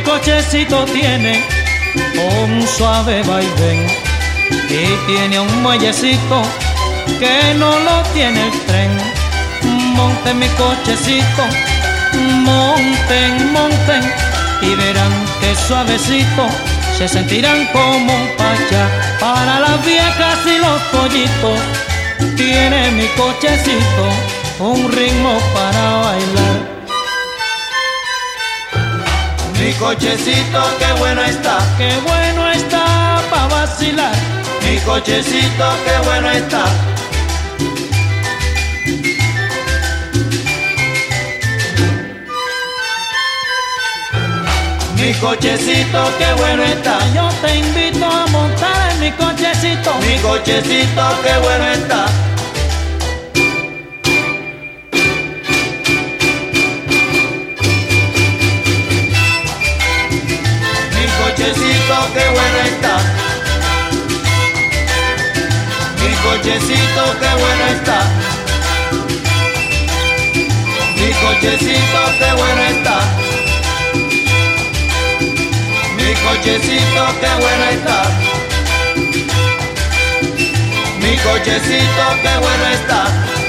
cochecito tiene un suave vaivén y tiene un muellecito que no lo tiene el tren. Monten mi cochecito, monten, monten y verán que suavecito se sentirán como un pacha para las viejas y los pollitos. Tiene mi cochecito un ritmo para bailar. Mi cochecito, qué bueno está, qué bueno está para vacilar. Mi cochecito, qué bueno está. Mi cochecito, qué bueno está. Yo te invito a montar en mi cochecito. Mi cochecito, qué bueno está. Qué está. Mi cochecito, qué bueno está. Mi cochecito, qué bueno está. Mi cochecito, qué bueno está. Mi cochecito, qué bueno está.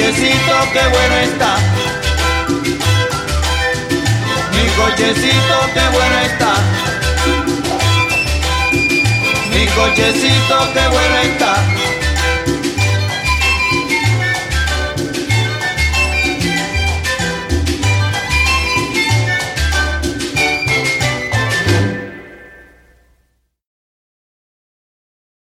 Cochecito, qué bueno está. Mi cochecito, qué bueno está. Mi cochecito, qué